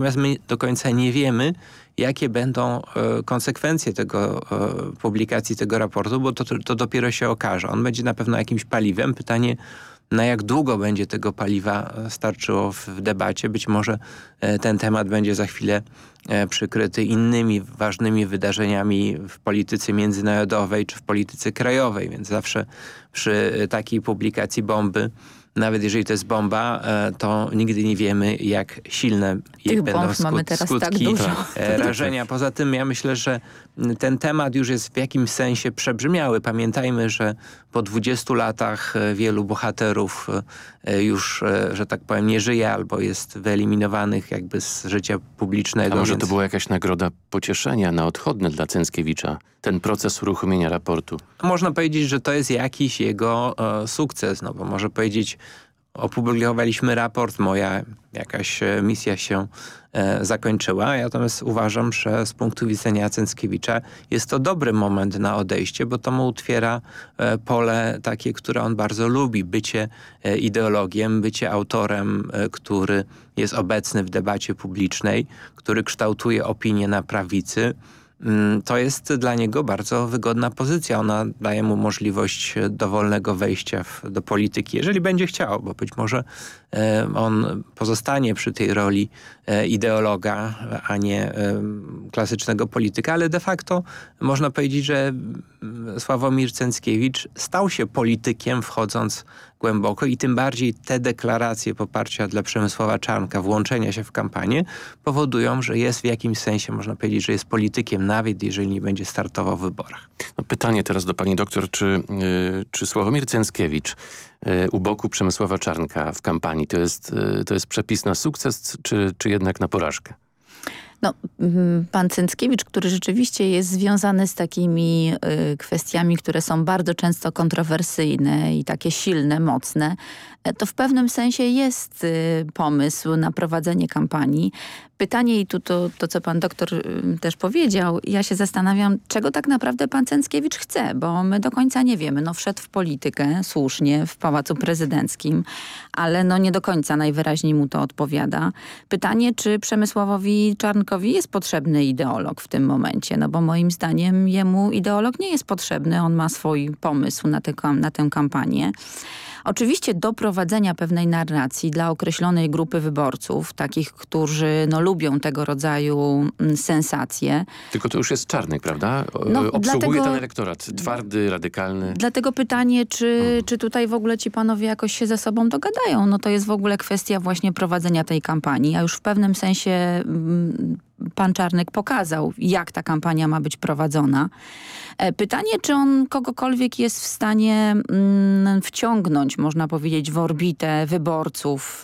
Natomiast my do końca nie wiemy, jakie będą e, konsekwencje tego e, publikacji tego raportu, bo to, to dopiero się okaże. On będzie na pewno jakimś paliwem. Pytanie, na jak długo będzie tego paliwa e, starczyło w debacie. Być może ten temat będzie za chwilę przykryty innymi ważnymi wydarzeniami w polityce międzynarodowej czy w polityce krajowej, więc zawsze przy takiej publikacji bomby nawet jeżeli to jest bomba, e, to nigdy nie wiemy, jak silne Tych będą bomb mamy teraz tak skutki tak dużo. E, rażenia. Poza tym ja myślę, że ten temat już jest w jakimś sensie przebrzmiały. Pamiętajmy, że po 20 latach e, wielu bohaterów już, że tak powiem, nie żyje albo jest wyeliminowanych jakby z życia publicznego. A może więc... to była jakaś nagroda pocieszenia na odchodne dla Cęckiewicza? Ten proces uruchomienia raportu? Można powiedzieć, że to jest jakiś jego e, sukces, no bo może powiedzieć opublikowaliśmy raport, moja jakaś e, misja się e, zakończyła. Natomiast uważam, że z punktu widzenia Cęckiewicza jest to dobry moment na odejście, bo to mu utwiera e, pole takie, które on bardzo lubi. Bycie e, ideologiem, bycie autorem, e, który jest obecny w debacie publicznej, który kształtuje opinię na prawicy, to jest dla niego bardzo wygodna pozycja. Ona daje mu możliwość dowolnego wejścia w, do polityki, jeżeli będzie chciał, bo być może e, on pozostanie przy tej roli e, ideologa, a nie e, klasycznego polityka, ale de facto można powiedzieć, że mm, Sławomir Cęckiewicz stał się politykiem wchodząc głęboko i tym bardziej te deklaracje poparcia dla Przemysława Czarnka, włączenia się w kampanię powodują, że jest w jakimś sensie, można powiedzieć, że jest politykiem nawet jeżeli nie będzie startował w wyborach. No pytanie teraz do pani doktor, czy, yy, czy Sławomir Cęckiewicz yy, u boku Przemysława Czarnka w kampanii to jest, yy, to jest przepis na sukces, czy, czy jednak na porażkę? No, pan Cęckiewicz, który rzeczywiście jest związany z takimi y, kwestiami, które są bardzo często kontrowersyjne i takie silne, mocne, e, to w pewnym sensie jest y, pomysł na prowadzenie kampanii. Pytanie i tu to, to, co pan doktor y, też powiedział, ja się zastanawiam, czego tak naprawdę pan Cęckiewicz chce, bo my do końca nie wiemy. No wszedł w politykę, słusznie, w Pałacu Prezydenckim, ale no nie do końca najwyraźniej mu to odpowiada. Pytanie, czy Przemysławowi Czarnkowi jest potrzebny ideolog w tym momencie, no bo moim zdaniem jemu ideolog nie jest potrzebny, on ma swój pomysł na, tę na tę kampanię. Oczywiście do prowadzenia pewnej narracji dla określonej grupy wyborców, takich, którzy no, lubią tego rodzaju mm, sensacje. Tylko to już jest Czarnek, prawda? No, Obsługuje dlatego, ten elektorat. Twardy, radykalny. Dlatego pytanie, czy, hmm. czy tutaj w ogóle ci panowie jakoś się ze sobą dogadają? No to jest w ogóle kwestia właśnie prowadzenia tej kampanii. A już w pewnym sensie mm, pan Czarnek pokazał, jak ta kampania ma być prowadzona. E, pytanie, czy on kogokolwiek jest w stanie mm, wciągnąć, można powiedzieć, w orbitę wyborców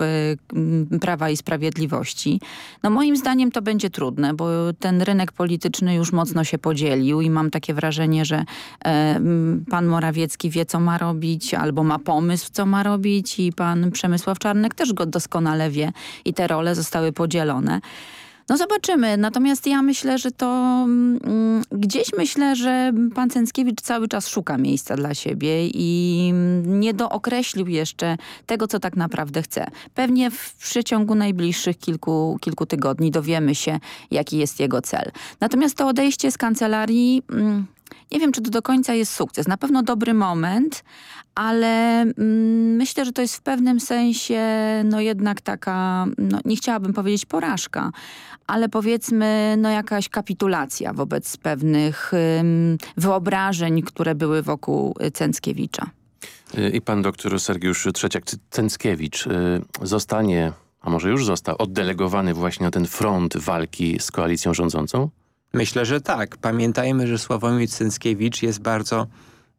y, Prawa i Sprawiedliwości. No moim zdaniem to będzie trudne, bo ten rynek polityczny już mocno się podzielił i mam takie wrażenie, że e, pan Morawiecki wie, co ma robić, albo ma pomysł, co ma robić i pan Przemysław Czarnek też go doskonale wie i te role zostały podzielone. No zobaczymy. Natomiast ja myślę, że to mm, gdzieś myślę, że pan Cęckiewicz cały czas szuka miejsca dla siebie i nie dookreślił jeszcze tego, co tak naprawdę chce. Pewnie w przeciągu najbliższych kilku, kilku tygodni dowiemy się, jaki jest jego cel. Natomiast to odejście z kancelarii... Mm, nie wiem, czy to do końca jest sukces. Na pewno dobry moment, ale mm, myślę, że to jest w pewnym sensie no jednak taka, no, nie chciałabym powiedzieć porażka, ale powiedzmy no jakaś kapitulacja wobec pewnych wyobrażeń, które były wokół Cęckiewicza. I pan doktor Sergiusz Trzeciak-Cęckiewicz y, zostanie, a może już został, oddelegowany właśnie na ten front walki z koalicją rządzącą? Myślę, że tak. Pamiętajmy, że Sławomir Cęckiewicz jest bardzo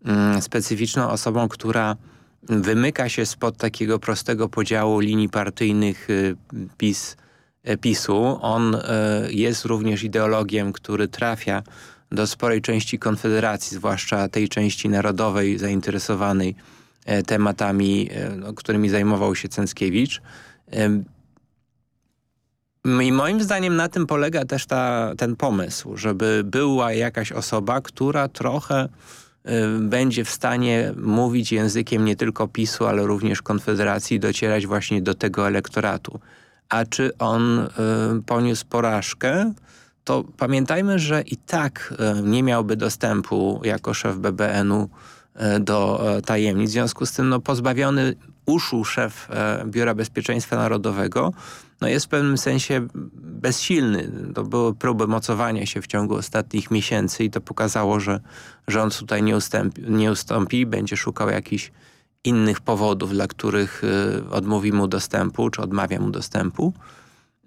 mm, specyficzną osobą, która wymyka się spod takiego prostego podziału linii partyjnych y, PiS, y, PiSu. On y, jest również ideologiem, który trafia do sporej części Konfederacji, zwłaszcza tej części narodowej zainteresowanej e, tematami, e, no, którymi zajmował się Cęckiewicz. I moim zdaniem na tym polega też ta, ten pomysł, żeby była jakaś osoba, która trochę y, będzie w stanie mówić językiem nie tylko PiSu, ale również Konfederacji, docierać właśnie do tego elektoratu. a czy on y, poniósł porażkę, to pamiętajmy, że i tak y, nie miałby dostępu jako szef BBN-u do tajemnic. W związku z tym no, pozbawiony uszu szef Biura Bezpieczeństwa Narodowego no jest w pewnym sensie bezsilny. To były próby mocowania się w ciągu ostatnich miesięcy i to pokazało, że rząd tutaj nie ustąpi, nie ustąpi będzie szukał jakichś innych powodów, dla których y, odmówi mu dostępu, czy odmawia mu dostępu.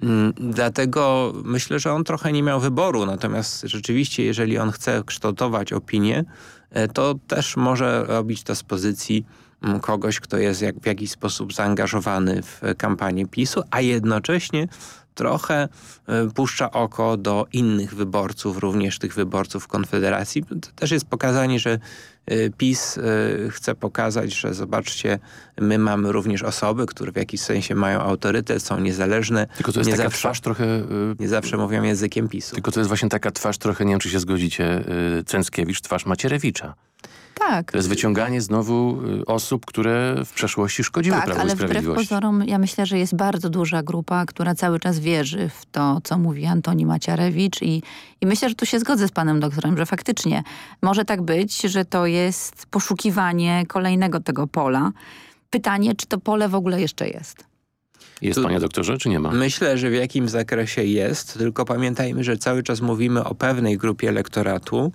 Mm, dlatego myślę, że on trochę nie miał wyboru, natomiast rzeczywiście, jeżeli on chce kształtować opinię, y, to też może robić to z pozycji kogoś, kto jest jak, w jakiś sposób zaangażowany w kampanię PiSu, a jednocześnie trochę y, puszcza oko do innych wyborców, również tych wyborców Konfederacji. To też jest pokazanie, że y, PiS y, chce pokazać, że zobaczcie, my mamy również osoby, które w jakiś sensie mają autorytet, są niezależne. Tylko to jest nie taka zawsze, twarz trochę... Nie zawsze mówią językiem PiSu. Tylko to jest właśnie taka twarz trochę, nie wiem czy się zgodzicie, Cęckiewicz, twarz Macierewicza. Tak. To jest wyciąganie znowu y, osób, które w przeszłości szkodziły tak, Prawu ale i Sprawiedliwości. wbrew pozorom ja myślę, że jest bardzo duża grupa, która cały czas wierzy w to, co mówi Antoni Maciarewicz i, i myślę, że tu się zgodzę z panem doktorem, że faktycznie może tak być, że to jest poszukiwanie kolejnego tego pola. Pytanie, czy to pole w ogóle jeszcze jest? Jest, panie doktorze, czy nie ma? Myślę, że w jakimś zakresie jest, tylko pamiętajmy, że cały czas mówimy o pewnej grupie elektoratu,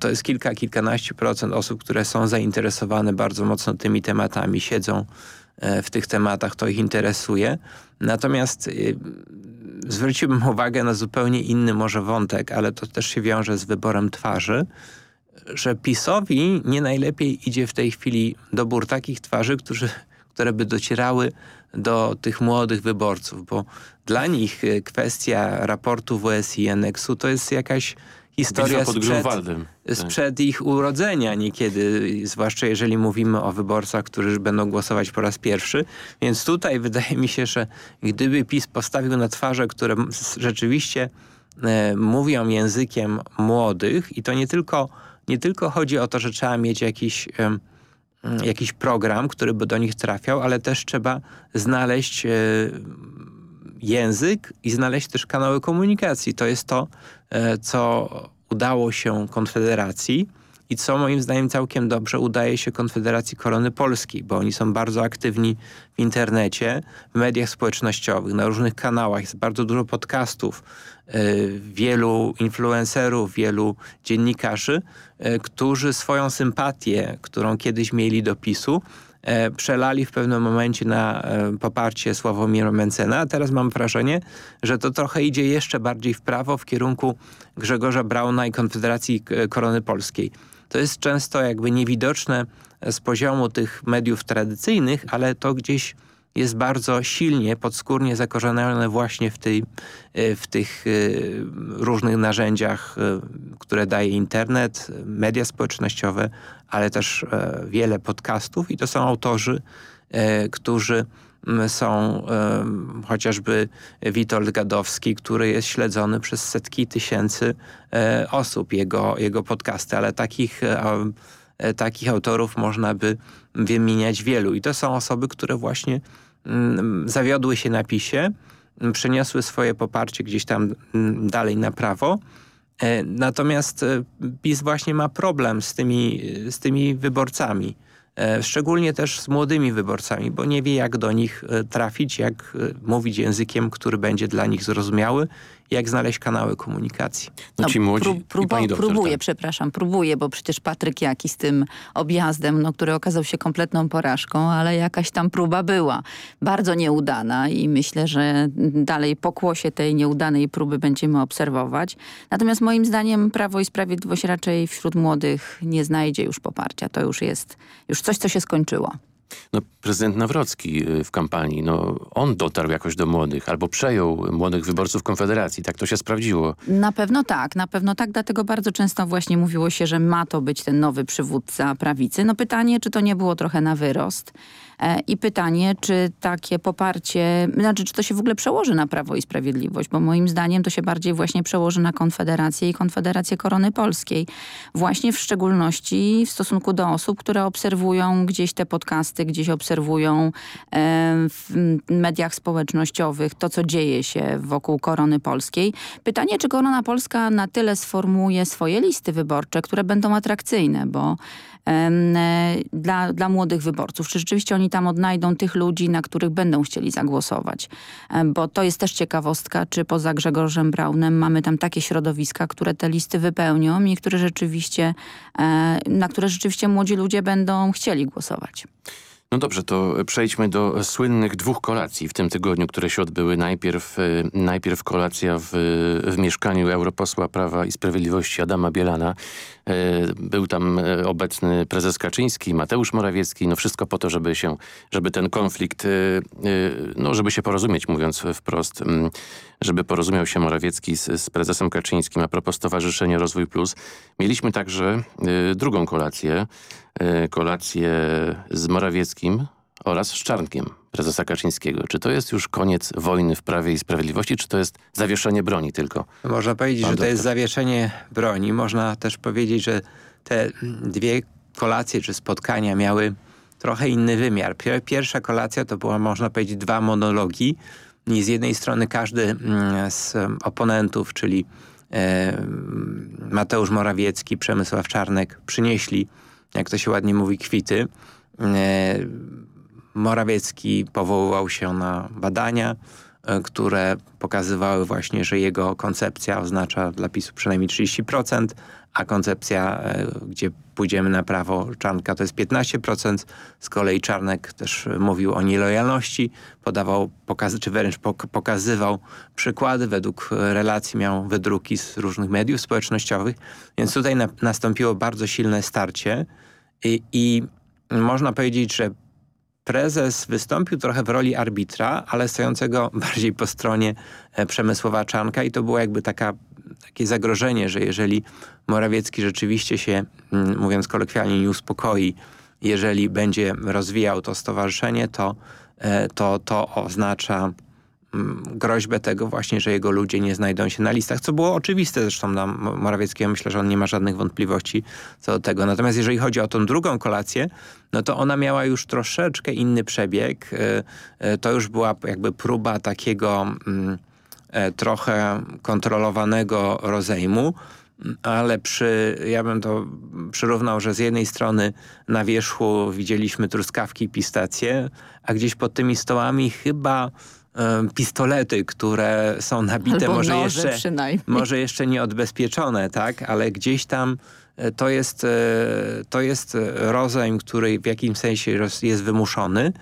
to jest kilka, kilkanaście procent osób, które są zainteresowane bardzo mocno tymi tematami, siedzą e, w tych tematach, to ich interesuje. Natomiast y, zwróciłbym uwagę na zupełnie inny może wątek, ale to też się wiąże z wyborem twarzy, że PiSowi nie najlepiej idzie w tej chwili dobór takich twarzy, którzy, które by docierały do tych młodych wyborców, bo dla nich y, kwestia raportu WSI, Eneksu to jest jakaś historia sprzed, tak. sprzed ich urodzenia niekiedy, zwłaszcza jeżeli mówimy o wyborcach, którzy będą głosować po raz pierwszy. Więc tutaj wydaje mi się, że gdyby PiS postawił na twarze, które rzeczywiście e, mówią językiem młodych i to nie tylko, nie tylko chodzi o to, że trzeba mieć jakiś e, jakiś program, który by do nich trafiał, ale też trzeba znaleźć e, język i znaleźć też kanały komunikacji. To jest to, e, co udało się Konfederacji i co moim zdaniem całkiem dobrze udaje się Konfederacji Korony Polskiej, bo oni są bardzo aktywni w internecie, w mediach społecznościowych, na różnych kanałach. Jest bardzo dużo podcastów, e, wielu influencerów, wielu dziennikarzy, e, którzy swoją sympatię, którą kiedyś mieli do PiSu, przelali w pewnym momencie na e, poparcie Sławomira Mencena, a teraz mam wrażenie, że to trochę idzie jeszcze bardziej w prawo w kierunku Grzegorza Brauna i Konfederacji e, Korony Polskiej. To jest często jakby niewidoczne z poziomu tych mediów tradycyjnych, ale to gdzieś jest bardzo silnie, podskórnie zakorzenione właśnie w, tej, e, w tych e, różnych narzędziach, e, które daje internet, media społecznościowe, ale też wiele podcastów. I to są autorzy, którzy są chociażby Witold Gadowski, który jest śledzony przez setki tysięcy osób, jego, jego podcasty, ale takich takich autorów można by wymieniać wielu. I to są osoby, które właśnie mm, zawiodły się na PiSie, mm, przeniosły swoje poparcie gdzieś tam mm, dalej na prawo. E, natomiast e, PiS właśnie ma problem z tymi, z tymi wyborcami. E, szczególnie też z młodymi wyborcami, bo nie wie jak do nich trafić, jak mówić językiem, który będzie dla nich zrozumiały jak znaleźć kanały komunikacji. No, ci młodzi prób, prób, doktor, Próbuję, tak. przepraszam, próbuję, bo przecież Patryk Jaki z tym objazdem, no, który okazał się kompletną porażką, ale jakaś tam próba była. Bardzo nieudana i myślę, że dalej pokłosie tej nieudanej próby będziemy obserwować. Natomiast moim zdaniem Prawo i Sprawiedliwość raczej wśród młodych nie znajdzie już poparcia. To już jest już coś, co się skończyło. No, prezydent Nawrocki y, w kampanii, no, on dotarł jakoś do młodych albo przejął młodych wyborców Konfederacji. Tak to się sprawdziło. Na pewno tak, na pewno tak. Dlatego bardzo często właśnie mówiło się, że ma to być ten nowy przywódca prawicy. No pytanie, czy to nie było trochę na wyrost. E, I pytanie, czy takie poparcie, znaczy czy to się w ogóle przełoży na Prawo i Sprawiedliwość, bo moim zdaniem to się bardziej właśnie przełoży na Konfederację i Konfederację Korony Polskiej. Właśnie w szczególności w stosunku do osób, które obserwują gdzieś te podcasty gdzieś obserwują w mediach społecznościowych to, co dzieje się wokół Korony Polskiej. Pytanie, czy Korona Polska na tyle sformuje swoje listy wyborcze, które będą atrakcyjne, bo E, dla, dla młodych wyborców. Czy rzeczywiście oni tam odnajdą tych ludzi, na których będą chcieli zagłosować? Bo to jest też ciekawostka, czy poza Grzegorzem Braunem mamy tam takie środowiska, które te listy wypełnią i które rzeczywiście, e, na które rzeczywiście młodzi ludzie będą chcieli głosować. No dobrze, to przejdźmy do słynnych dwóch kolacji w tym tygodniu, które się odbyły. Najpierw, e, najpierw kolacja w, w mieszkaniu europosła Prawa i Sprawiedliwości Adama Bielana. E, był tam e, obecny prezes Kaczyński, Mateusz Morawiecki. No wszystko po to, żeby się, żeby ten konflikt, no żeby się porozumieć, mówiąc wprost, mm, żeby porozumiał się Morawiecki z, z prezesem Kaczyńskim a propos Stowarzyszenia Rozwój Plus. Mieliśmy także drugą kolację E, kolację z Morawieckim oraz z Czarnkiem prezesa Kaczyńskiego. Czy to jest już koniec wojny w Prawie i Sprawiedliwości, czy to jest zawieszenie broni tylko? Można powiedzieć, że to jest zawieszenie broni. Można też powiedzieć, że te dwie kolacje czy spotkania miały trochę inny wymiar. Pierwsza kolacja to była, można powiedzieć, dwa monologi. I z jednej strony każdy mm, z oponentów, czyli e, Mateusz Morawiecki, Przemysław Czarnek przynieśli jak to się ładnie mówi, kwity. E, Morawiecki powoływał się na badania, e, które pokazywały właśnie, że jego koncepcja oznacza dla PiSu przynajmniej 30%, a koncepcja, e, gdzie pójdziemy na prawo Czarnka to jest 15%. Z kolei Czarnek też mówił o nielojalności, podawał, pokazy, czy wręcz pokazywał przykłady, według relacji miał wydruki z różnych mediów społecznościowych. Więc tutaj na, nastąpiło bardzo silne starcie i, i można powiedzieć, że prezes wystąpił trochę w roli arbitra, ale stojącego bardziej po stronie e, Przemysłowa Czanka i to było jakby taka, takie zagrożenie, że jeżeli Morawiecki rzeczywiście się, mm, mówiąc kolokwialnie, nie uspokoi, jeżeli będzie rozwijał to stowarzyszenie, to e, to, to oznacza Mm, groźbę tego właśnie, że jego ludzie nie znajdą się na listach, co było oczywiste zresztą dla Morawieckiego. Myślę, że on nie ma żadnych wątpliwości co do tego. Natomiast jeżeli chodzi o tą drugą kolację, no to ona miała już troszeczkę inny przebieg. E, e, to już była jakby próba takiego mm, e, trochę kontrolowanego rozejmu, ale przy, ja bym to przyrównał, że z jednej strony na wierzchu widzieliśmy truskawki i pistacje, a gdzieś pod tymi stołami chyba pistolety, które są nabite, Albo może jeszcze, może jeszcze nie odbezpieczone, tak? ale gdzieś tam to jest, e, to jest rozejm, który w jakimś sensie jest wymuszony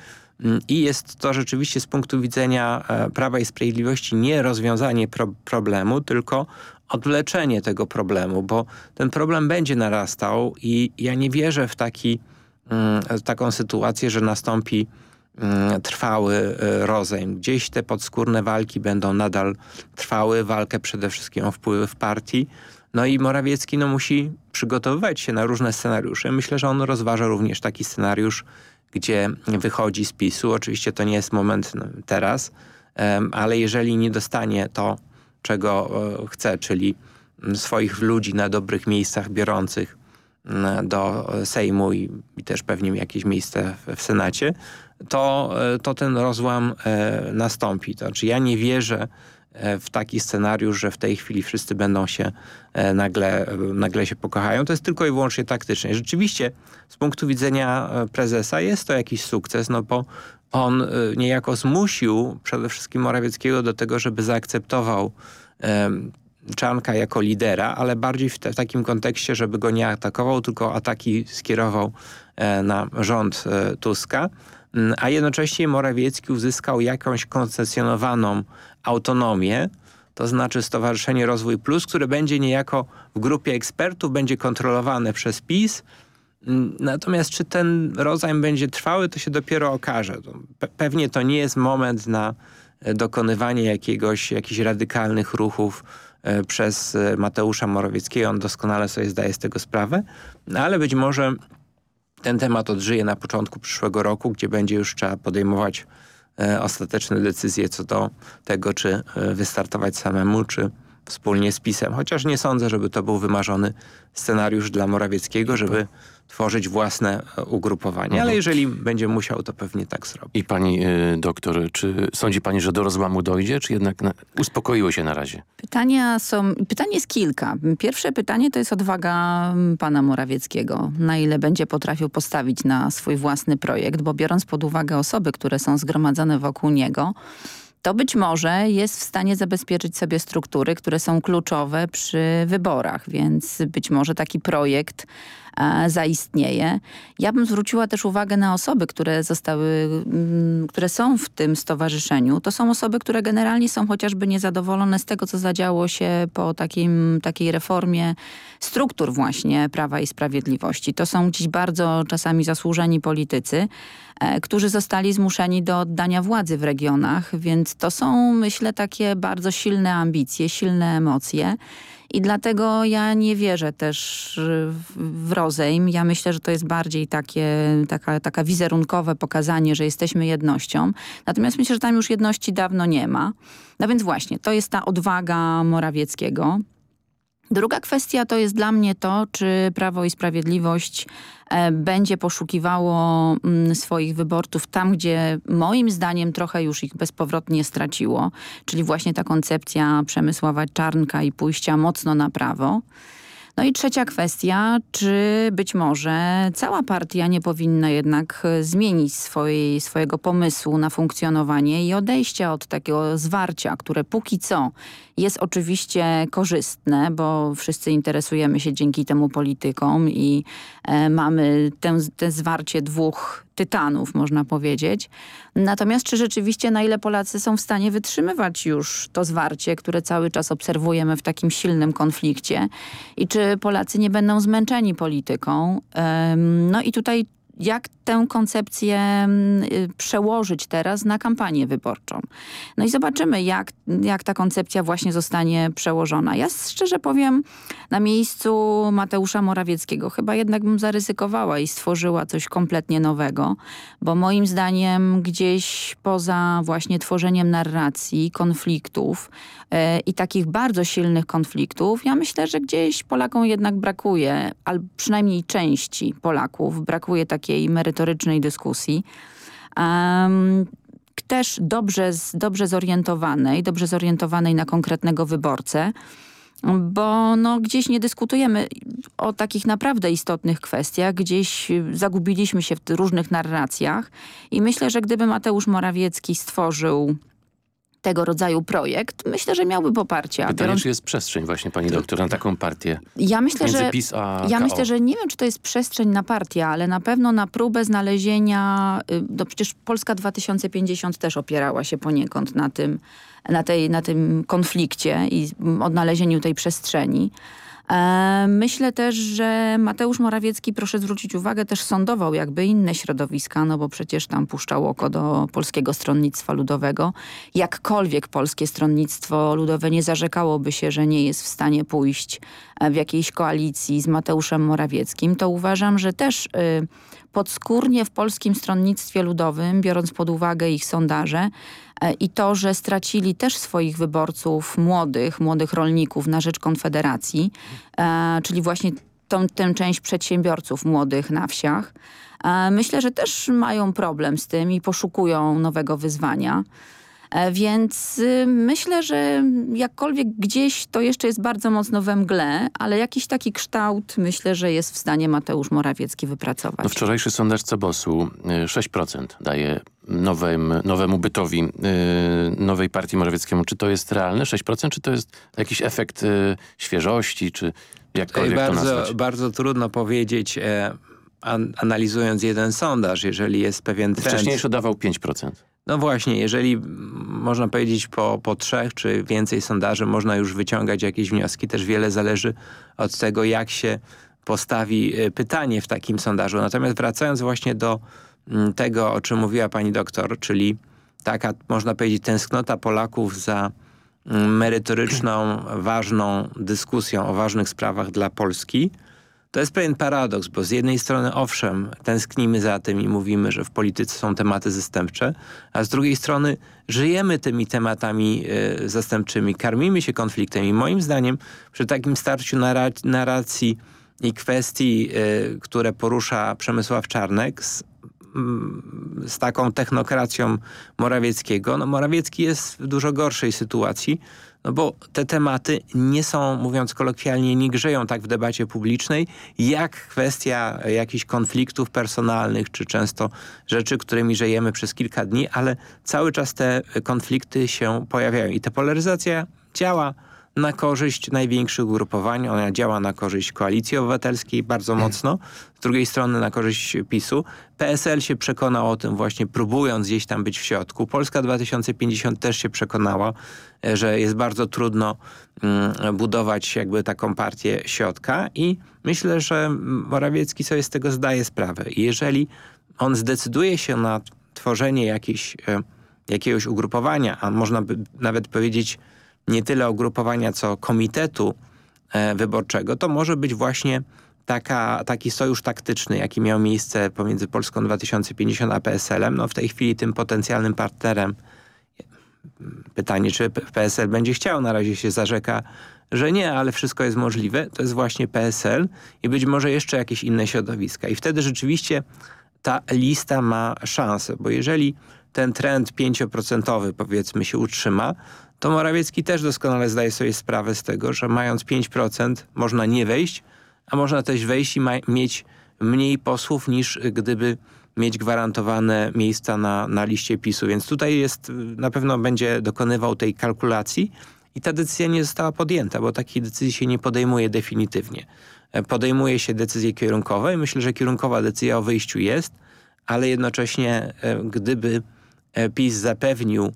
mm, i jest to rzeczywiście z punktu widzenia e, Prawa i Sprawiedliwości nie rozwiązanie pro problemu, tylko odwleczenie tego problemu, bo ten problem będzie narastał i ja nie wierzę w taki, mm, taką sytuację, że nastąpi Mm, trwały rozejm. Gdzieś te podskórne walki będą nadal trwały, walkę przede wszystkim o wpływy w partii. No i Morawiecki no, musi przygotowywać się na różne scenariusze. Myślę, że on rozważa również taki scenariusz, gdzie wychodzi z PiSu. Oczywiście to nie jest moment no, teraz, ale jeżeli nie dostanie to, czego e, chce, czyli swoich ludzi na dobrych miejscach biorących do Sejmu i, i też pewnie jakieś miejsce w, w Senacie, to, e, to ten rozłam e, nastąpi. To znaczy ja nie wierzę w taki scenariusz, że w tej chwili wszyscy będą się nagle, nagle się pokochają. To jest tylko i wyłącznie taktyczne. Rzeczywiście z punktu widzenia prezesa jest to jakiś sukces, no bo on niejako zmusił przede wszystkim Morawieckiego do tego, żeby zaakceptował Czanka jako lidera, ale bardziej w, te, w, takim kontekście, żeby go nie atakował, tylko ataki skierował na rząd Tuska. Mm, a jednocześnie Morawiecki uzyskał jakąś koncesjonowaną autonomię, to znaczy Stowarzyszenie Rozwój Plus, które będzie niejako w grupie ekspertów, będzie kontrolowane przez PiS. Mm, natomiast czy ten rozejm będzie trwały, to się dopiero okaże. pewnie to nie jest moment na e, dokonywanie jakiegoś, jakichś radykalnych ruchów e, przez e, Mateusza Morawieckiego. On doskonale sobie zdaje z tego sprawę, no, ale być może ten temat odżyje na początku przyszłego roku, gdzie będzie już trzeba podejmować ostateczne decyzje co do tego, czy e, wystartować samemu, czy wspólnie z PiSem. Chociaż nie sądzę, żeby to był wymarzony scenariusz dla Morawieckiego, żeby tworzyć własne e, ugrupowanie. Ale Mhm. jeżeli będzie musiał, to pewnie tak zrobi. I pani y, doktor, czy sądzi pani, że do rozłamu dojdzie, czy jednak na, uspokoiło się na razie? Pytania są, pytanie jest kilka. Pierwsze pytanie to jest odwaga pana Morawieckiego. Na ile będzie potrafił postawić na swój własny projekt, bo biorąc pod uwagę osoby, które są zgromadzone wokół niego, to być może jest w stanie zabezpieczyć sobie struktury, które są kluczowe przy wyborach, więc być może taki projekt e, zaistnieje. Ja bym zwróciła też uwagę na osoby, które zostały, mm, które są w tym stowarzyszeniu. To są osoby, które generalnie są chociażby niezadowolone z tego, co zadziało się po takim, takiej reformie struktur właśnie Prawa i Sprawiedliwości. To są gdzieś bardzo czasami zasłużeni politycy, którzy zostali zmuszeni do oddania władzy w regionach, więc to są, myślę, takie bardzo silne ambicje, silne emocje. I dlatego ja nie wierzę też w rozejm. Ja myślę, że to jest bardziej takie, taka, taka wizerunkowe pokazanie, że jesteśmy jednością. Natomiast myślę, że tam już jedności dawno nie ma. No więc właśnie, to jest ta odwaga Morawieckiego. Druga kwestia to jest dla mnie to, czy Prawo i Sprawiedliwość e, będzie poszukiwało mm, swoich wyborców tam, gdzie moim zdaniem trochę już ich bezpowrotnie straciło, czyli właśnie ta koncepcja Przemysława Czarnka i pójścia mocno na prawo. No i trzecia kwestia, czy być może cała partia nie powinna jednak e, zmienić swojej, swojego pomysłu na funkcjonowanie i odejścia od takiego zwarcia, które póki co jest oczywiście korzystne, bo wszyscy interesujemy się dzięki temu politykom i e, mamy tę, te zwarcie dwóch tytanów, można powiedzieć. Natomiast czy rzeczywiście na ile Polacy są w stanie wytrzymywać już to zwarcie, które cały czas obserwujemy w takim silnym konflikcie i czy Polacy nie będą zmęczeni polityką? No i tutaj jak tę koncepcję mm, y, przełożyć teraz na kampanię wyborczą. No i zobaczymy, jak, jak ta koncepcja właśnie zostanie przełożona. Ja szczerze powiem, na miejscu Mateusza Morawieckiego chyba jednak bym zaryzykowała i stworzyła coś kompletnie nowego, bo moim zdaniem gdzieś poza właśnie tworzeniem narracji, konfliktów i takich bardzo silnych konfliktów, ja myślę, że gdzieś Polakom jednak brakuje, albo przynajmniej części Polaków, brakuje takiej merytorycznej dyskusji. Em, też dobrze, dobrze zorientowanej, dobrze zorientowanej na konkretnego wyborcę, bo no, gdzieś nie dyskutujemy o takich naprawdę istotnych kwestiach, gdzieś zagubiliśmy się w różnych narracjach i myślę, że gdyby Mateusz Morawiecki stworzył tego rodzaju projekt, myślę, że miałby poparcie. Pytanie, biorąc- czy jest przestrzeń właśnie, pani doktor, na taką partię ja myślę, że PiS a ja KO? myślę, że nie wiem, czy to jest przestrzeń na partię, ale na pewno na próbę znalezienia, y, no przecież Polska 2050 też opierała się poniekąd na tym, na tej, na tym konflikcie i odnalezieniu tej przestrzeni. E, Myślę też, że Mateusz Morawiecki, proszę zwrócić uwagę, też sądował jakby inne środowiska, no bo przecież tam puszczał oko do Polskiego Stronnictwa Ludowego. Jakkolwiek Polskie Stronnictwo Ludowe nie zarzekałoby się, że nie jest w stanie pójść e, w jakiejś koalicji z Mateuszem Morawieckim, to uważam, że też y, podskórnie w Polskim Stronnictwie Ludowym, biorąc pod uwagę ich sondaże e, i to, że stracili też swoich wyborców młodych, młodych rolników na rzecz Konfederacji, e, czyli właśnie tą, tę część przedsiębiorców młodych na wsiach, e, myślę, że też mają problem z tym i poszukują nowego wyzwania. E, Więc y, myślę, że jakkolwiek gdzieś to jeszcze jest bardzo mocno we mgle, ale jakiś taki kształt myślę, że jest w stanie Mateusz Morawiecki wypracować. No wczorajszy sondaż Cebosu y, 6% daje nowym, nowemu bytowi y, nowej partii Morawieckiemu. Czy to jest realne 6%, czy to jest jakiś efekt y, świeżości, czy Tutaj jakkolwiek to bardzo, nazwać? bardzo trudno powiedzieć, e, an, analizując jeden sondaż, jeżeli jest pewien trend. Wcześniejszy dawał 5%. No właśnie, jeżeli można powiedzieć po, po trzech czy więcej sondaży można już wyciągać jakieś wnioski, też wiele zależy od tego, jak się postawi y, pytanie w takim sondażu. Natomiast wracając właśnie do mm, tego, o czym mówiła pani doktor, czyli taka, można powiedzieć, tęsknota Polaków za mm, merytoryczną, ważną dyskusją o ważnych sprawach dla Polski, to jest pewien paradoks, bo z jednej strony owszem, tęsknimy za tym i mówimy, że w polityce są tematy zastępcze, a z drugiej strony żyjemy tymi tematami y, zastępczymi, karmimy się konfliktem i moim zdaniem przy takim starciu narracji i kwestii, y, które porusza Przemysław Czarnek z, mm, z taką technokracją Morawieckiego, no Morawiecki jest w dużo gorszej sytuacji, no bo te tematy nie są, mówiąc kolokwialnie, nie grzeją tak w debacie publicznej, jak kwestia jakichś konfliktów personalnych, czy często rzeczy, którymi żyjemy przez kilka dni, ale cały czas te konflikty się pojawiają. I ta polaryzacja działa na korzyść największych ugrupowań. Ona działa na korzyść Koalicji Obywatelskiej bardzo mocno, z drugiej strony na korzyść PiSu. PSL się przekonał o tym właśnie próbując gdzieś tam być w środku. Polska 2050 też się przekonała, e, że jest bardzo trudno mm, budować jakby taką partię środka i myślę, że Morawiecki sobie z tego zdaje sprawę. Jeżeli on zdecyduje się na tworzenie jakiejś, e, jakiegoś ugrupowania, a można by nawet powiedzieć nie tyle ugrupowania, co komitetu e, wyborczego, to może być właśnie taka, taki sojusz taktyczny, jaki miał miejsce pomiędzy Polską 2050 a PSL-em. No w tej chwili tym potencjalnym partnerem pytanie, czy PSL będzie chciał, na razie się zarzeka, że nie, ale wszystko jest możliwe, to jest właśnie PSL i być może jeszcze jakieś inne środowiska. I wtedy rzeczywiście ta lista ma szansę, bo jeżeli ten trend 5% powiedzmy się utrzyma, to Morawiecki też doskonale zdaje sobie sprawę z tego, że mając 5% można nie wejść, a można też wejść i mieć mniej posłów niż gdyby mieć gwarantowane miejsca na, na liście PiSu. Więc tutaj jest, na pewno będzie dokonywał tej kalkulacji i ta decyzja nie została podjęta, bo takiej decyzji się nie podejmuje definitywnie. E, podejmuje się decyzje kierunkowe i myślę, że kierunkowa decyzja o wyjściu jest, ale jednocześnie e, gdyby e, PiS zapewnił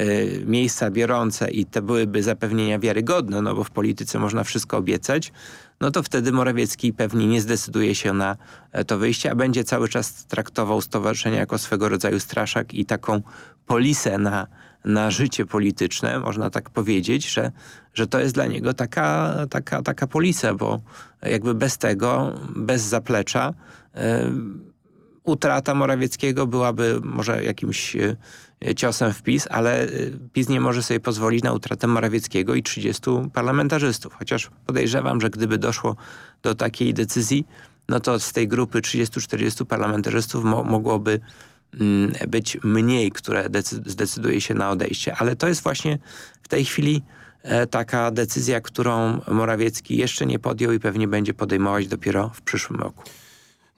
Y, miejsca biorące i te byłyby zapewnienia wiarygodne, no bo w polityce można wszystko obiecać, no to wtedy Morawiecki pewnie nie zdecyduje się na e, to wyjście, a będzie cały czas traktował stowarzyszenie jako swego rodzaju straszak i taką polisę na, na życie polityczne, można tak powiedzieć, że, że to jest dla niego taka, taka, taka polisa, bo jakby bez tego, bez zaplecza yy, utrata Morawieckiego byłaby może jakimś e, ciosem w PiS, ale e, PiS nie może sobie pozwolić na utratę Morawieckiego i 30 parlamentarzystów. Chociaż podejrzewam, że gdyby doszło do takiej decyzji, no to z tej grupy 30-40 parlamentarzystów mo mogłoby mm, być mniej, które zdecyduje się na odejście. Ale to jest właśnie w tej chwili e, taka decyzja, którą Morawiecki jeszcze nie podjął i pewnie będzie podejmować dopiero w przyszłym roku.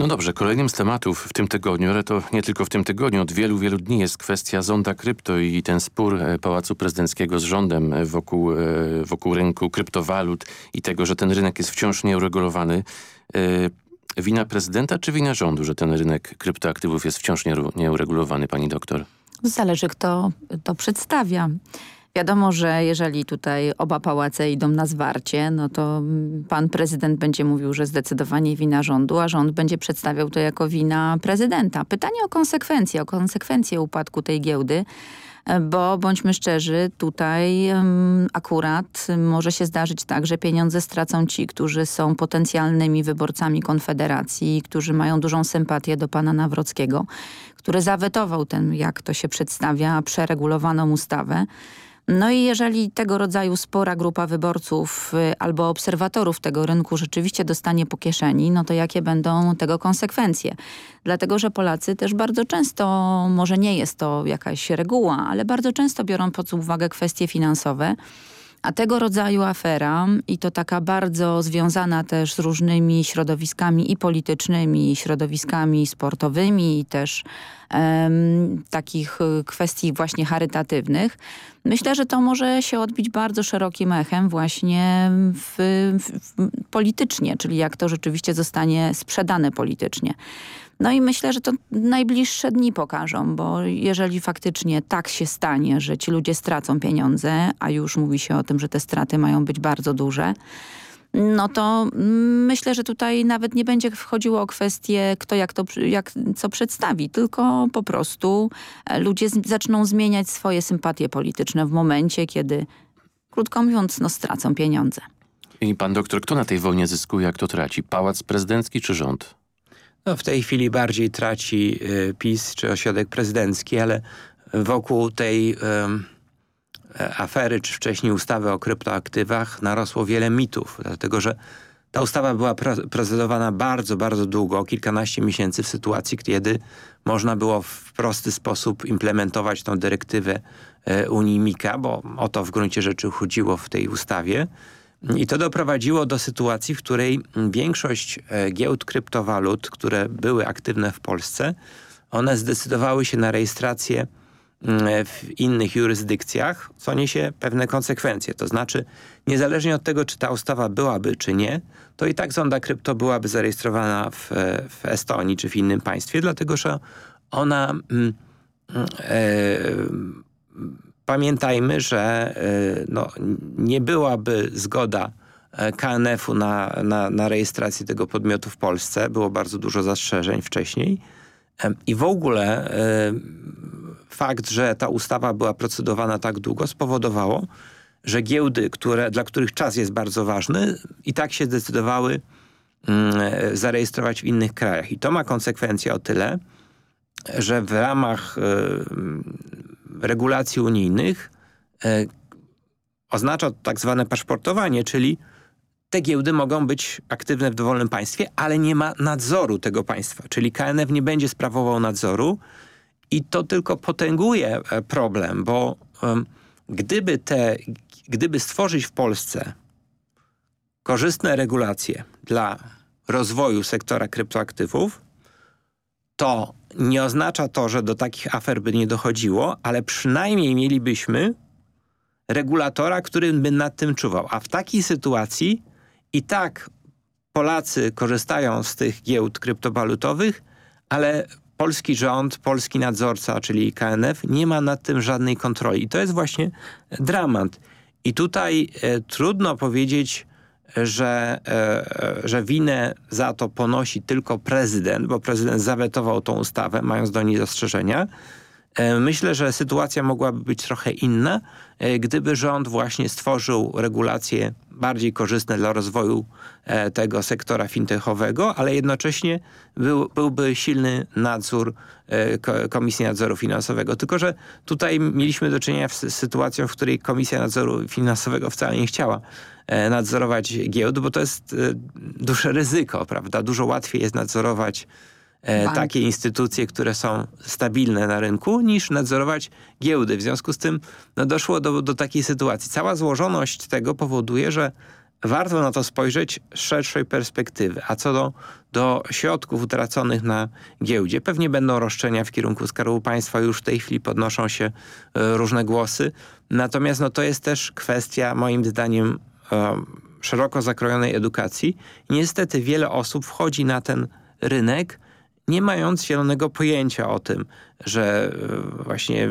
No dobrze, kolejnym z tematów w tym tygodniu, ale to nie tylko w tym tygodniu, od wielu, wielu dni jest kwestia zonda krypto i ten spór e, Pałacu Prezydenckiego z rządem e, wokół, e, wokół rynku kryptowalut i tego, że ten rynek jest wciąż nieuregulowany. Wina prezydenta czy wina rządu, że ten rynek kryptoaktywów jest wciąż nieuregulowany, pani doktor? Zależy, kto to przedstawia. Wiadomo, że jeżeli tutaj oba pałace idą na zwarcie, no to pan prezydent będzie mówił, że zdecydowanie wina rządu, a rząd będzie przedstawiał to jako wina prezydenta. Pytanie o konsekwencje, o konsekwencje upadku tej giełdy bo bądźmy szczerzy, tutaj akurat może się zdarzyć tak, że pieniądze stracą ci, którzy są potencjalnymi wyborcami Konfederacji, którzy mają dużą sympatię do pana Nawrockiego, który zawetował ten, jak to się przedstawia, przeregulowaną ustawę. No i jeżeli tego rodzaju spora grupa wyborców y, albo obserwatorów tego rynku rzeczywiście dostanie po kieszeni, no to jakie będą tego konsekwencje? Dlatego, że Polacy też bardzo często, może nie jest to jakaś reguła, ale bardzo często biorą pod uwagę kwestie finansowe, a tego rodzaju afera i to taka bardzo związana też z różnymi środowiskami i politycznymi, i środowiskami sportowymi i też takich y, kwestii właśnie charytatywnych. Myślę, że to może się odbić bardzo szerokim echem właśnie w, w, w, politycznie, czyli jak to rzeczywiście zostanie sprzedane politycznie. No i myślę, że to najbliższe dni pokażą, bo jeżeli faktycznie tak się stanie, że ci ludzie stracą pieniądze, a już mówi się o tym, że te straty mają być bardzo duże, no to myślę, że tutaj nawet nie będzie wchodziło o kwestię, kto jak to jak, co przedstawi, tylko po prostu e, ludzie zaczną zmieniać swoje sympatie polityczne w momencie, kiedy, krótko mówiąc, no, stracą pieniądze. I pan doktor, kto na tej wojnie zyskuje, a kto traci? Pałac prezydencki czy rząd? No, w tej chwili bardziej traci y, PiS czy ośrodek prezydencki, ale wokół tej y, afery, czy wcześniej ustawy o kryptoaktywach narosło wiele mitów, dlatego że ta ustawa była procedowana bardzo, bardzo długo, kilkanaście miesięcy w sytuacji, kiedy można było w prosty sposób implementować tą dyrektywę e, Unii MIKA, bo o to w gruncie rzeczy chodziło w tej ustawie. I to doprowadziło do sytuacji, w której większość e, giełd kryptowalut, które były aktywne w Polsce, one zdecydowały się na rejestrację w innych jurysdykcjach, co niesie pewne konsekwencje. To znaczy, niezależnie od tego, czy ta ustawa byłaby, czy nie, to i tak zonda krypto byłaby zarejestrowana w, w Estonii, czy w innym państwie, dlatego że ona... Mm, e, pamiętajmy, że e, no, nie byłaby zgoda e, KNF-u na, na, na rejestrację tego podmiotu w Polsce. Było bardzo dużo zastrzeżeń wcześniej. I w ogóle e, fakt, że ta ustawa była procedowana tak długo spowodowało, że giełdy, które, dla których czas jest bardzo ważny i tak się zdecydowały mm, zarejestrować w innych krajach. I to ma konsekwencje o tyle, że w ramach regulacji unijnych e, oznacza tak zwane paszportowanie, czyli te giełdy mogą być aktywne w dowolnym państwie, ale nie ma nadzoru tego państwa, czyli KNF nie będzie sprawował nadzoru i to tylko potęguje e, problem, bo gdyby, te, gdyby stworzyć w Polsce korzystne regulacje dla rozwoju sektora kryptoaktywów, to nie oznacza to, że do takich afer by nie dochodziło, ale przynajmniej mielibyśmy regulatora, który by nad tym czuwał. A w takiej sytuacji i tak Polacy korzystają z tych giełd kryptowalutowych, ale polski rząd, polski nadzorca, czyli KNF, nie ma nad tym żadnej kontroli. I to jest właśnie dramat. I tutaj e, trudno powiedzieć, że, e, że winę za to ponosi tylko prezydent, bo prezydent zawetował tą ustawę, mając do niej zastrzeżenia. E, myślę, że sytuacja mogłaby być trochę inna, e, gdyby rząd właśnie stworzył regulacje bardziej korzystne dla rozwoju tego sektora fintechowego, ale jednocześnie był, byłby silny nadzór Komisji Nadzoru Finansowego. Tylko, że tutaj mieliśmy do czynienia z sytuacją, w której Komisja Nadzoru Finansowego wcale nie chciała nadzorować giełd, bo to jest e, duże ryzyko, prawda? Dużo łatwiej jest nadzorować e, Bank. takie instytucje, które są stabilne na rynku, niż nadzorować giełdy. W związku z tym no, doszło do, do takiej sytuacji. Cała złożoność tego powoduje, że warto na to spojrzeć z szerszej perspektywy. A co do, do środków utraconych na giełdzie, pewnie będą roszczenia w kierunku Skarbu Państwa, już w tej chwili podnoszą się różne głosy. Natomiast no, to jest też kwestia moim zdaniem E, szeroko zakrojonej edukacji. Niestety wiele osób wchodzi na ten rynek nie mając zielonego pojęcia o tym, że e, właśnie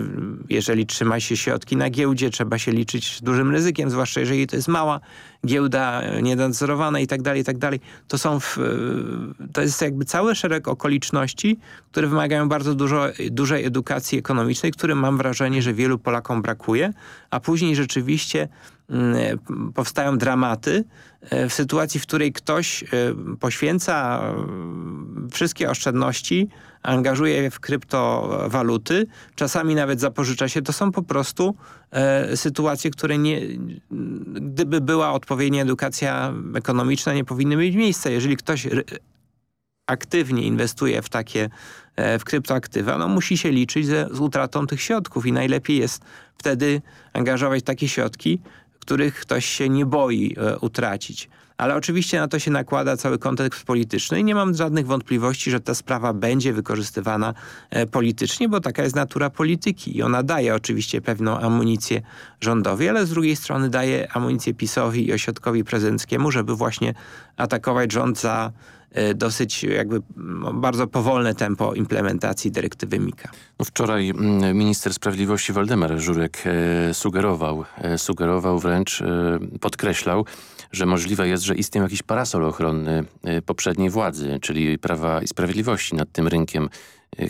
jeżeli trzyma się środki na giełdzie, trzeba się liczyć z dużym ryzykiem, zwłaszcza jeżeli to jest mała giełda, nienadzorowana i tak dalej, i tak dalej. To są, w, e, to jest jakby cały szereg okoliczności, które wymagają bardzo dużo, dużej edukacji ekonomicznej, którym mam wrażenie, że wielu Polakom brakuje, a później rzeczywiście powstają dramaty e, w sytuacji, w której ktoś poświęca wszystkie oszczędności, angażuje je w kryptowaluty, czasami nawet zapożycza się. To są po prostu sytuacje, które nie, gdyby była odpowiednia edukacja ekonomiczna, nie powinny mieć miejsca. Jeżeli ktoś aktywnie inwestuje w takie w kryptoaktywa, no musi się liczyć ze, z utratą tych środków i najlepiej jest wtedy angażować takie środki, których ktoś się nie boi e, utracić. Ale oczywiście na to się nakłada cały kontekst polityczny i nie mam żadnych wątpliwości, że ta sprawa będzie wykorzystywana e, politycznie, bo taka jest natura polityki i ona daje oczywiście pewną amunicję rządowi, ale z drugiej strony daje amunicję PiSowi i ośrodkowi prezydenckiemu, żeby właśnie atakować rząd za dosyć jakby bardzo powolne tempo implementacji dyrektywy MIKA. No wczoraj minister sprawiedliwości Waldemar Żurek e, sugerował, sugerował wręcz, podkreślał, że możliwe jest, że istnieje jakiś parasol ochronny poprzedniej władzy, czyli Prawa i Sprawiedliwości nad tym rynkiem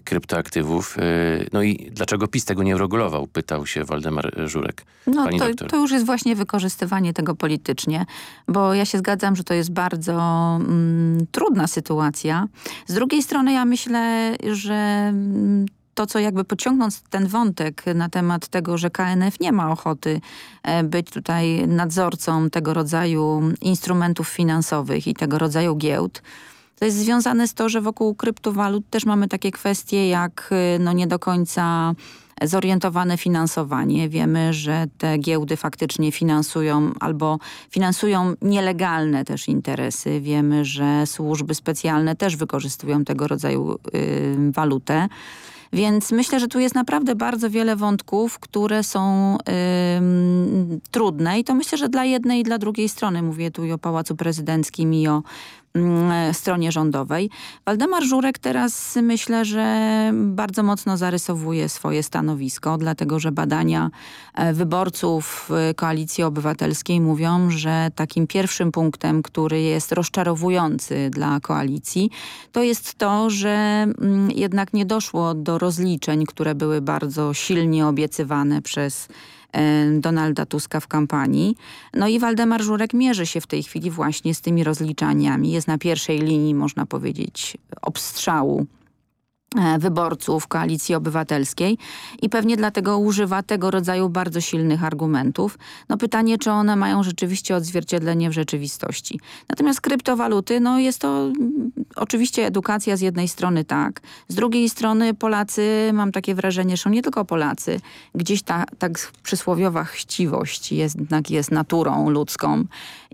kryptoaktywów. Y, no i dlaczego PiS tego nie regulował? Pytał się Waldemar Żurek. No to, to już jest właśnie wykorzystywanie tego politycznie, bo ja się zgadzam, że to jest bardzo mm, trudna sytuacja. Z drugiej strony ja myślę, że mm, to, co jakby pociągnąc ten wątek na temat tego, że KNF nie ma ochoty e, być tutaj nadzorcą tego rodzaju instrumentów finansowych i tego rodzaju giełd, to jest związane z to, że wokół kryptowalut też mamy takie kwestie jak y, no nie do końca zorientowane finansowanie. Wiemy, że te giełdy faktycznie finansują albo finansują nielegalne też interesy. Wiemy, że służby specjalne też wykorzystują tego rodzaju y, walutę. Więc myślę, że tu jest naprawdę bardzo wiele wątków, które są trudne i to myślę, że dla jednej i dla drugiej strony. Mówię tu i o Pałacu Prezydenckim i o stronie rządowej. Waldemar Żurek teraz myślę, że bardzo mocno zarysowuje swoje stanowisko, dlatego że badania e, wyborców e, Koalicji Obywatelskiej mówią, że takim pierwszym punktem, który jest rozczarowujący dla koalicji, to jest to, że mm, jednak nie doszło do rozliczeń, które były bardzo silnie obiecywane przez e, Donalda Tuska w kampanii. No i Waldemar Żurek mierzy się w tej chwili właśnie z tymi rozliczaniami. Jest na pierwszej linii, można powiedzieć, obstrzału wyborców Koalicji Obywatelskiej i pewnie dlatego używa tego rodzaju bardzo silnych argumentów. No pytanie, czy one mają rzeczywiście odzwierciedlenie w rzeczywistości. Natomiast kryptowaluty, no jest to mm, oczywiście edukacja z jednej strony tak, z drugiej strony Polacy, mam takie wrażenie, że nie tylko Polacy, gdzieś ta tak przysłowiowa chciwość jest, jednak jest naturą ludzką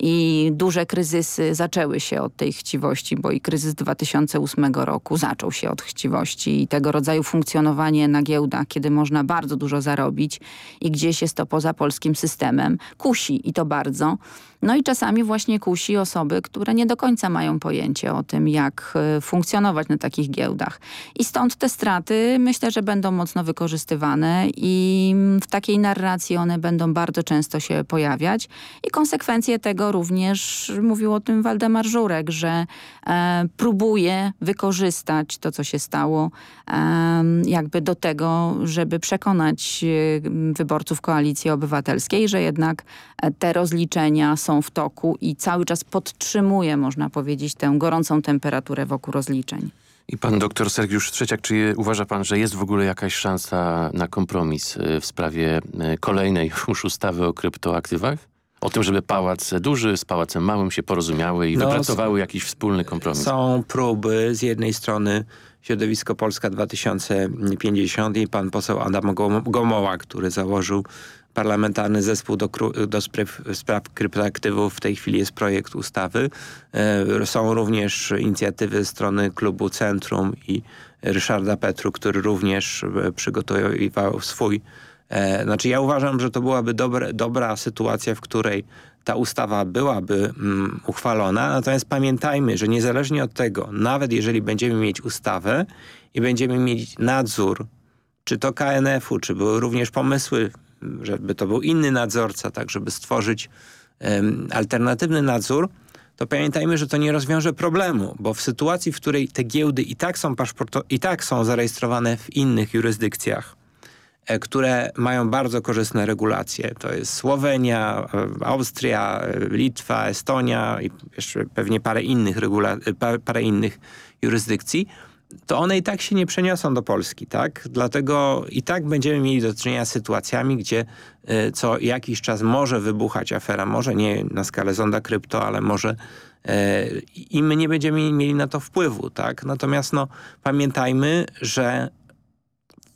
i duże kryzysy zaczęły się od tej chciwości, bo i kryzys 2008 roku zaczął się od chciwości i tego rodzaju funkcjonowanie na giełdach, kiedy można bardzo dużo zarobić i gdzieś jest to poza polskim systemem, kusi i to bardzo. No i czasami właśnie kusi osoby, które nie do końca mają pojęcie o tym, jak y, funkcjonować na takich giełdach. I stąd te straty myślę, że będą mocno wykorzystywane i w takiej narracji one będą bardzo często się pojawiać. I konsekwencje tego również mówił o tym Waldemar Żurek, że e, próbuje wykorzystać to, co się stało e, jakby do tego, żeby przekonać e, wyborców Koalicji Obywatelskiej, że jednak e, te rozliczenia są w toku i cały czas podtrzymuje, można powiedzieć, tę gorącą temperaturę wokół rozliczeń. I pan doktor Sergiusz Trzeciak, czy uważa pan, że jest w ogóle jakaś szansa na kompromis y, w sprawie y, kolejnej już ustawy o kryptoaktywach? O tym, żeby pałac duży z pałacem małym się porozumiały i No, wypracowały jakiś wspólny kompromis. Są próby z jednej strony środowisko Polska 2050 i pan poseł Adam Gom- Gomoła, który założył parlamentarny zespół do, do spraw, spraw kryptoaktywów. W tej chwili jest projekt ustawy. E, są również inicjatywy strony klubu Centrum i Ryszarda Petru, który również e, przygotowywał swój E, znaczy ja uważam, że to byłaby dobre, dobra sytuacja, w której ta ustawa byłaby mm, uchwalona, natomiast pamiętajmy, że niezależnie od tego, nawet jeżeli będziemy mieć ustawę i będziemy mieć nadzór, czy to KNF-u, czy były również pomysły, żeby to był inny nadzorca, tak żeby stworzyć alternatywny nadzór, to pamiętajmy, że to nie rozwiąże problemu, bo w sytuacji, w której te giełdy i tak są, paszporto- i tak są zarejestrowane w innych jurysdykcjach, e, które mają bardzo korzystne regulacje. To jest Słowenia, e, Austria, e, Litwa, Estonia i jeszcze pewnie parę innych, parę innych jurysdykcji, to one i tak się nie przeniosą do Polski, tak? Dlatego i tak będziemy mieli do czynienia z sytuacjami, gdzie y, co jakiś czas może wybuchać afera, może nie na skalę zonda krypto, ale może y, i my nie będziemy mieli na to wpływu, tak? Natomiast no, pamiętajmy, że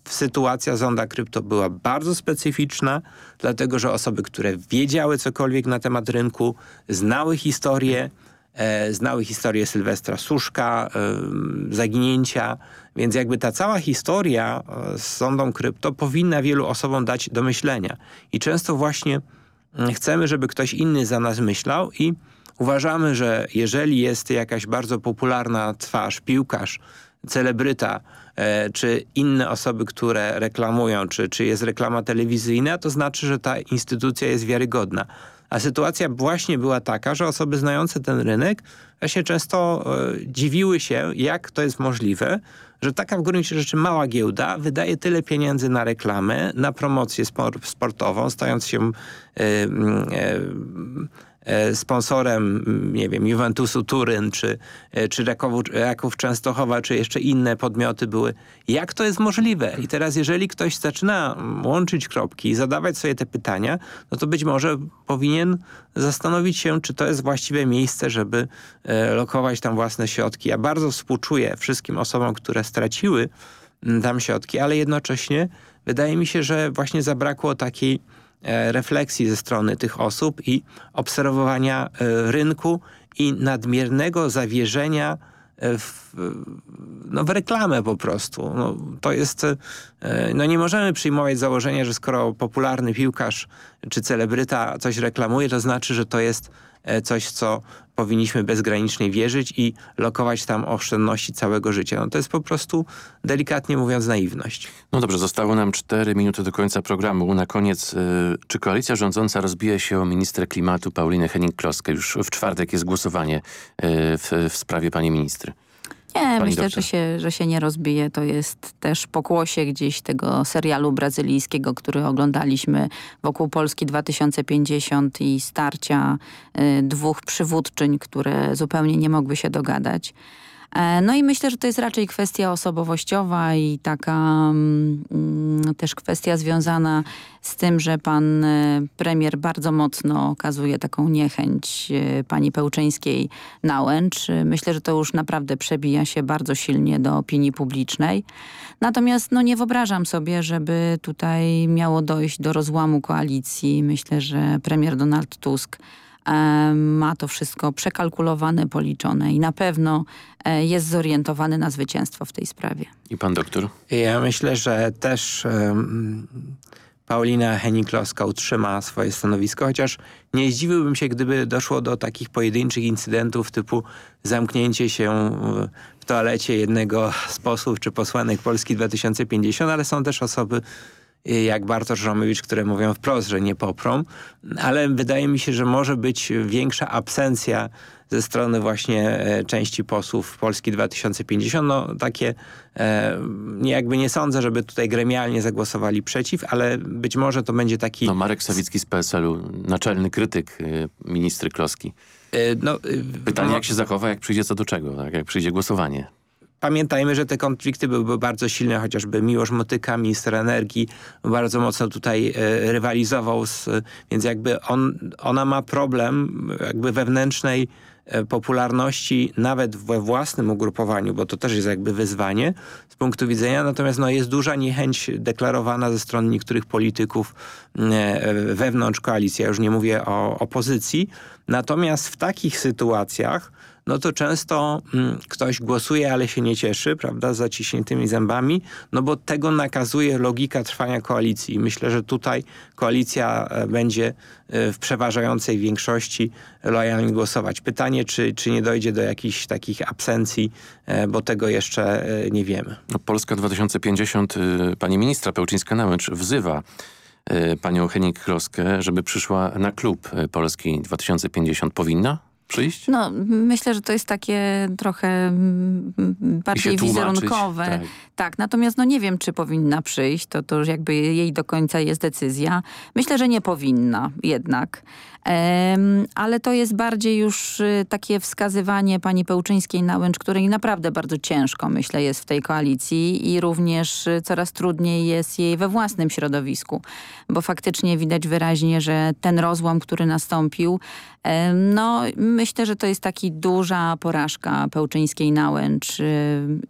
sytuacja zonda krypto była bardzo specyficzna, dlatego że osoby, które wiedziały cokolwiek na temat rynku, znały historię, e, znały historię Sylwestra Suszka, e, zaginięcia, więc jakby ta cała historia e, z sondą krypto powinna wielu osobom dać do myślenia. I często właśnie mm, chcemy, żeby ktoś inny za nas myślał i uważamy, że jeżeli jest jakaś bardzo popularna twarz, piłkarz, celebryta, e, czy inne osoby, które reklamują, czy, czy jest reklama telewizyjna, to znaczy, że ta instytucja jest wiarygodna. A sytuacja właśnie była taka, że osoby znające ten rynek właśnie często e, dziwiły się, jak to jest możliwe, że taka w gruncie rzeczy mała giełda wydaje tyle pieniędzy na reklamę, na promocję sport, sportową, stając się e, E, sponsorem, nie wiem, Juventusu Turyn, czy, e, czy Rakowu, Raków Częstochowa, czy jeszcze inne podmioty były. Jak to jest możliwe? I teraz jeżeli ktoś zaczyna łączyć kropki i zadawać sobie te pytania, no to być może powinien zastanowić się, czy to jest właściwe miejsce, żeby e, lokować tam własne środki. Ja bardzo współczuję wszystkim osobom, które straciły tam środki, ale jednocześnie wydaje mi się, że właśnie zabrakło takiej E, refleksji ze strony tych osób i obserwowania e, rynku i nadmiernego zawierzenia e, w, no, w reklamę po prostu. No, to jest, no nie możemy przyjmować założenia, że skoro popularny piłkarz czy celebryta coś reklamuje, to znaczy, że to jest coś, co powinniśmy bezgranicznie wierzyć i lokować tam oszczędności całego życia. No to jest po prostu, delikatnie mówiąc, naiwność. No dobrze, zostało nam cztery minuty do końca programu. Na koniec, y, czy koalicja rządząca rozbija się o ministrę klimatu Paulinę Henning-Kloskę? Już w czwartek jest głosowanie y, w, w sprawie pani ministry. Nie, Pani myślę, że się, że się nie rozbije. To jest też pokłosie gdzieś tego serialu brazylijskiego, który oglądaliśmy wokół Polski 2050 i starcia y, dwóch przywódczyń, które zupełnie nie mogły się dogadać. E, no i myślę, że to jest raczej kwestia osobowościowa i taka mm, mm, też kwestia związana z tym, że pan e, premier bardzo mocno okazuje taką niechęć e, pani Pełczyńskiej na Łęcz. Myślę, że to już naprawdę przebija się bardzo silnie do opinii publicznej. Natomiast no, nie wyobrażam sobie, żeby tutaj miało dojść do rozłamu koalicji. Myślę, że premier Donald Tusk ma to wszystko przekalkulowane, policzone i na pewno e, jest zorientowany na zwycięstwo w tej sprawie. I pan doktor? Ja myślę, że też um, Paulina Henning-Kloska utrzyma swoje stanowisko, chociaż nie zdziwiłbym się, gdyby doszło do takich pojedynczych incydentów typu zamknięcie się w toalecie jednego z posłów czy posłanek Polski 2050, ale są też osoby jak Bartosz Romowicz, które mówią wprost, że nie poprą, ale wydaje mi się, że może być większa absencja ze strony właśnie e, części posłów Polski 2050. No takie e, jakby nie sądzę, żeby tutaj gremialnie zagłosowali przeciw, ale być może to będzie taki... No Marek Sawicki z PSL-u, naczelny krytyk y, ministry Kloski. E, no, y, Pytanie, no, jak się zachowa, jak przyjdzie co do czego, tak? jak przyjdzie głosowanie. Pamiętajmy, że te konflikty byłyby bardzo silne, chociażby Miłosz Motyka, minister energii, bardzo mocno tutaj e, rywalizował, z, więc jakby on, ona ma problem jakby wewnętrznej e, popularności nawet we własnym ugrupowaniu, bo to też jest jakby wyzwanie z punktu widzenia, natomiast no, jest duża niechęć deklarowana ze strony niektórych polityków e, wewnątrz koalicji, ja już nie mówię o opozycji, natomiast w takich sytuacjach no to często mm, ktoś głosuje, ale się nie cieszy, prawda, z zaciśniętymi zębami, no bo tego nakazuje logika trwania koalicji. Myślę, że tutaj koalicja e, będzie e, w przeważającej większości lojalnie głosować. Pytanie, czy, czy nie dojdzie do jakichś takich absencji, e, bo tego jeszcze nie wiemy. No, Polska 2050, pani ministra Pełczyńska-Nałęcz wzywa panią Henik-Kloskę, żeby przyszła na klub Polski 2050. Powinna? Przyjść? No, myślę, że to jest takie trochę mm, bardziej wizerunkowe. Tak. tak. natomiast no nie wiem, czy powinna przyjść. To, to jakby jej do końca jest decyzja. Myślę, że nie powinna jednak ale to jest bardziej już y, takie wskazywanie pani Pełczyńskiej na łęcz, której naprawdę bardzo ciężko, myślę, jest w tej koalicji i również y, coraz trudniej jest jej we własnym środowisku, bo faktycznie widać wyraźnie, że ten rozłam, który nastąpił, no myślę, że to jest taki duża porażka Pełczyńskiej Nałęcz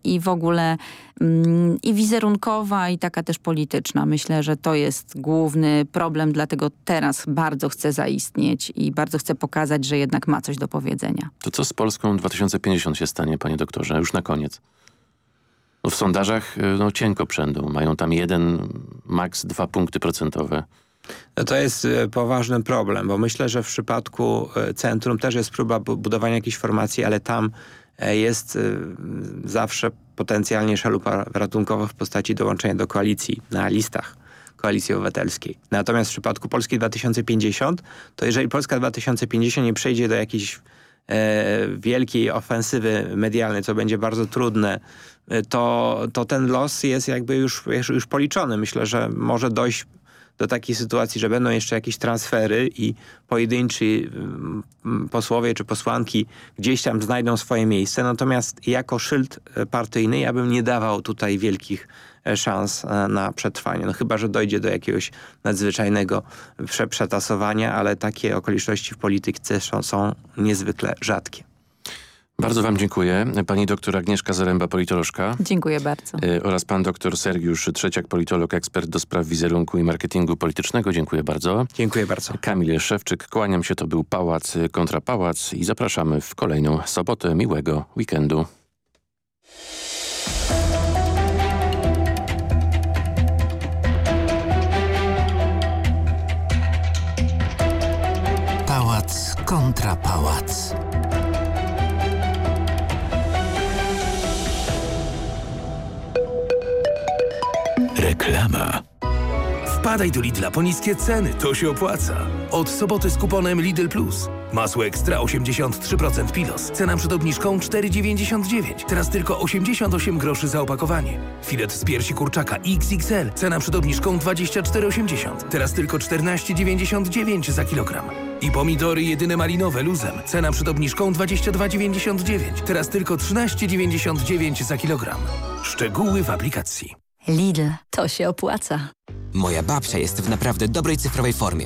i w ogóle mm, i wizerunkowa i taka też polityczna. Myślę, że to jest główny problem, dlatego teraz bardzo chcę zaistnieć i bardzo chcę pokazać, że jednak ma coś do powiedzenia. To co z Polską 2050 się stanie, panie doktorze? Już na koniec. No w sondażach y, no, cienko przędą. Mają tam jeden, maks dwa punkty procentowe. No to jest e, poważny problem, bo myślę, że w przypadku e, centrum też jest próba budowania jakiejś formacji, ale tam e, jest zawsze potencjalnie szalupa ratunkowa w postaci dołączenia do koalicji na listach Koalicji Obywatelskiej. Natomiast w przypadku Polski 2050, to jeżeli Polska 2050 nie przejdzie do jakiejś wielkiej ofensywy medialnej, co będzie bardzo trudne, to, to ten los jest jakby już, już policzony. Myślę, że może dojść do takiej sytuacji, że będą jeszcze jakieś transfery i pojedynczy mm, posłowie czy posłanki gdzieś tam znajdą swoje miejsce. Natomiast jako szyld e, partyjny ja bym nie dawał tutaj wielkich e, szans e, na przetrwanie. No chyba, że dojdzie do jakiegoś nadzwyczajnego przetasowania, ale takie okoliczności w polityce są niezwykle rzadkie. Bardzo wam dziękuję. Pani doktor Agnieszka Zaręba, politolożka. Dziękuję bardzo. Y, oraz pan doktor Sergiusz Trzeciak, politolog, ekspert do spraw wizerunku i marketingu politycznego. Dziękuję bardzo. Dziękuję bardzo. Kamil Szewczyk, kłaniam się. To był Pałac kontra Pałac i zapraszamy w kolejną sobotę. Miłego weekendu. Pałac kontra pałac. Reklama. Wpadaj do Lidla po niskie ceny, to się opłaca. Od soboty z kuponem Lidl Plus. Masło ekstra 83% pilos. Cena przed obniżką 4,99. Teraz tylko 88 groszy za opakowanie. Filet z piersi kurczaka XXL. Cena przed obniżką 24,80. Teraz tylko 14,99 za kilogram. I pomidory jedyne malinowe luzem. Cena przed obniżką 22,99. Teraz tylko 13,99 za kilogram. Szczegóły w aplikacji. Lidl, to się opłaca. Moja babcia jest w naprawdę dobrej cyfrowej formie.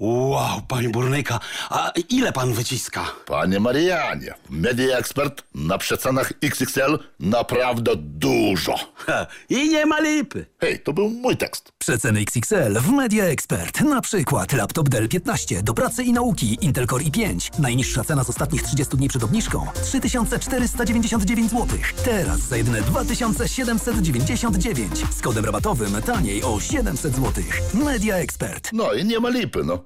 Wow, panie burnyka, a ile pan wyciska? Panie Marianie, Media Expert na przecenach XXL naprawdę dużo. Ha, I nie ma lipy. Hej, to był mój tekst. Przeceny XXL w Media Expert. Na przykład laptop Dell 15 do pracy i nauki Intel Core i5. Najniższa cena z ostatnich 30 dni przed obniżką 3499 zł. Teraz za jedyne 2799. Z kodem rabatowym taniej o 700 zł. Media Expert. No i nie ma lipy, no.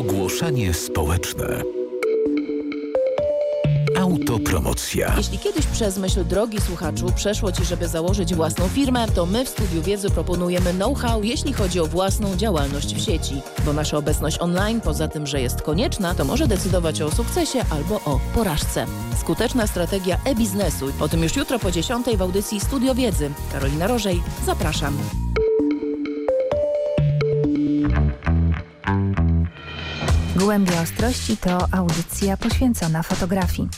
Ogłoszenie społeczne. Autopromocja. Jeśli kiedyś przez myśl, drogi słuchaczu, przeszło Ci, żeby założyć własną firmę, to my w Studiu Wiedzy proponujemy know-how, jeśli chodzi o własną działalność w sieci. Bo nasza obecność online, poza tym, że jest konieczna, to może decydować o sukcesie albo o porażce. Skuteczna strategia e-biznesu. O tym już jutro po 10 w audycji Studio Wiedzy. Karolina Rożej, zapraszam. Głębia Ostrości to audycja poświęcona fotografii.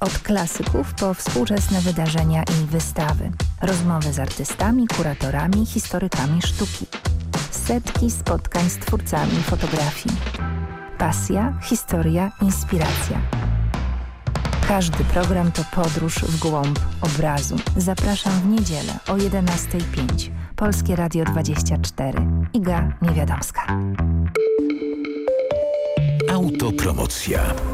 Od klasyków po współczesne wydarzenia i wystawy. Rozmowy z artystami, kuratorami, historykami sztuki. Setki spotkań z twórcami fotografii. Pasja, historia, inspiracja. Każdy program to podróż w głąb obrazu. Zapraszam w niedzielę o 11.05. Polskie Radio 24. Iga Niewiadomska. Autopromocja.